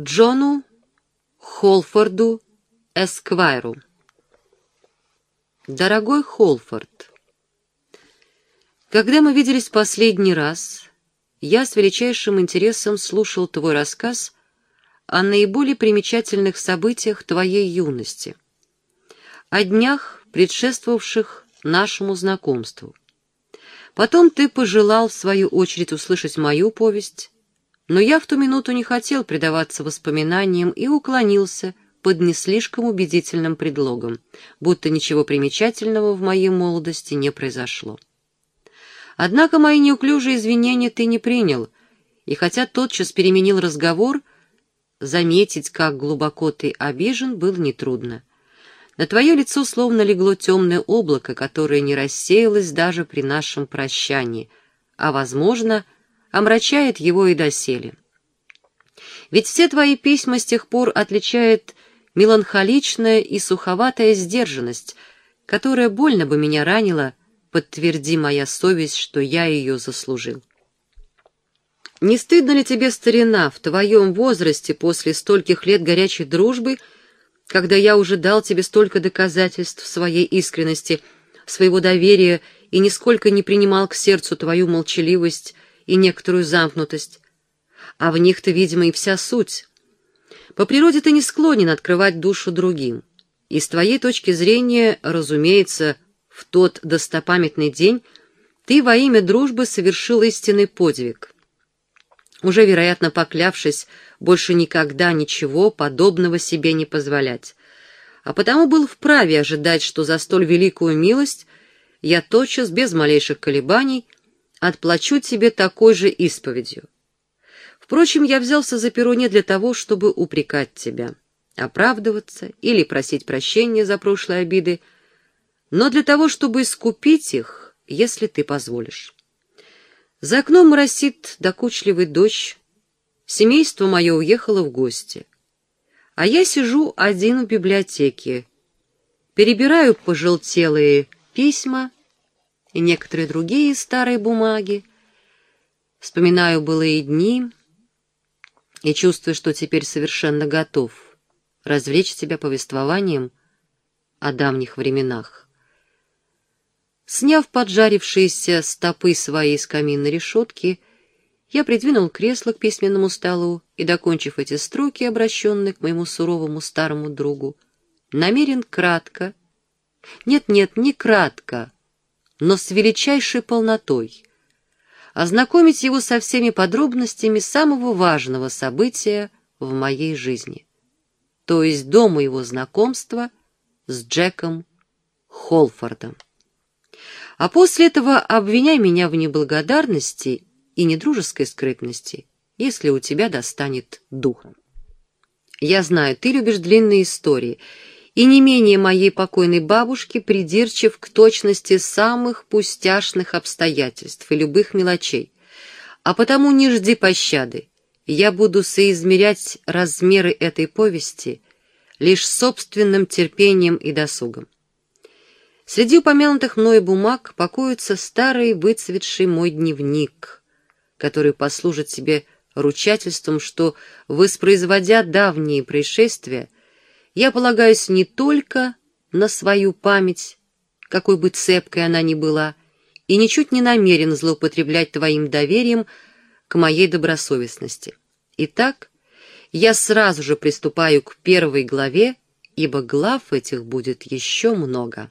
Джону Холфорду Эсквайру. Дорогой Холфорд, когда мы виделись последний раз, я с величайшим интересом слушал твой рассказ о наиболее примечательных событиях твоей юности, о днях, предшествовавших нашему знакомству. Потом ты пожелал, в свою очередь, услышать мою повесть, но я в ту минуту не хотел предаваться воспоминаниям и уклонился под не слишком убедительным предлогом, будто ничего примечательного в моей молодости не произошло. Однако мои неуклюжие извинения ты не принял, и хотя тотчас переменил разговор, заметить, как глубоко ты обижен, было нетрудно. На твое лицо словно легло темное облако, которое не рассеялось даже при нашем прощании, а, возможно, — омрачает его и доселе. Ведь все твои письма с тех пор отличает меланхоличная и суховатая сдержанность, которая больно бы меня ранила, подтверди моя совесть, что я ее заслужил. Не стыдно ли тебе, старина, в твоем возрасте, после стольких лет горячей дружбы, когда я уже дал тебе столько доказательств своей искренности, своего доверия и нисколько не принимал к сердцу твою молчаливость и некоторую замкнутость, а в них-то, видимо, и вся суть. По природе ты не склонен открывать душу другим, и с твоей точки зрения, разумеется, в тот достопамятный день ты во имя дружбы совершил истинный подвиг, уже, вероятно, поклявшись больше никогда ничего подобного себе не позволять, а потому был вправе ожидать, что за столь великую милость я тотчас, без малейших колебаний, отплачу тебе такой же исповедью. Впрочем, я взялся за перо не для того, чтобы упрекать тебя, оправдываться или просить прощения за прошлые обиды, но для того, чтобы искупить их, если ты позволишь. За окном моросит докучливый дождь, семейство мое уехало в гости, а я сижу один в библиотеке, перебираю пожелтелые письма, и некоторые другие старые бумаги. Вспоминаю былые дни и чувствую, что теперь совершенно готов развлечь себя повествованием о давних временах. Сняв поджарившиеся стопы своей из каминной решетки, я придвинул кресло к письменному столу и, докончив эти строки, обращенные к моему суровому старому другу, намерен кратко, нет-нет, не кратко, но с величайшей полнотой, ознакомить его со всеми подробностями самого важного события в моей жизни, то есть до моего знакомства с Джеком Холфордом. А после этого обвиняй меня в неблагодарности и недружеской скрытности, если у тебя достанет духа. Я знаю, ты любишь длинные истории — и не менее моей покойной бабушки придирчив к точности самых пустяшных обстоятельств и любых мелочей. А потому не жди пощады. Я буду соизмерять размеры этой повести лишь собственным терпением и досугом. Среди упомянутых мной бумаг покоится старый выцветший мой дневник, который послужит себе ручательством, что, воспроизводя давние происшествия, я полагаюсь не только на свою память, какой бы цепкой она ни была, и ничуть не намерен злоупотреблять твоим доверием к моей добросовестности. Итак, я сразу же приступаю к первой главе, ибо глав этих будет еще много.